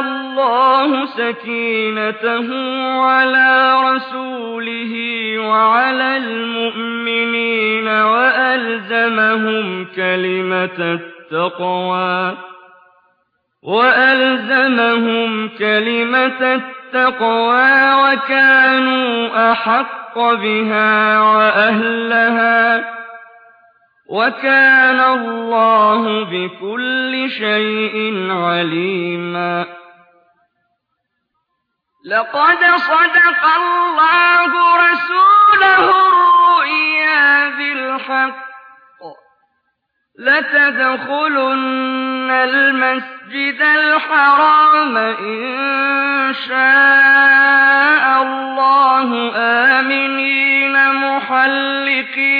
الله سكينته على رسوله وعلى المؤمنين وألزمهم كلمة التقوى وألزمهم كلمة التقوى وكانوا أحق بها وأهلها وَكَانَ اللَّهُ بِكُلِّ شَيْءٍ عَلِيمًا. لَقَدْ صَدَقَ اللَّهُ رَسُولَهُ الرُّؤْيَا بِالْحَقِّ. لَتَدْخُلُنَّ الْمَسْجِدَ الْحَرَامَ إِن شَاءَ اللَّهُ آمِنِينَ مُحَلِّقِينَ.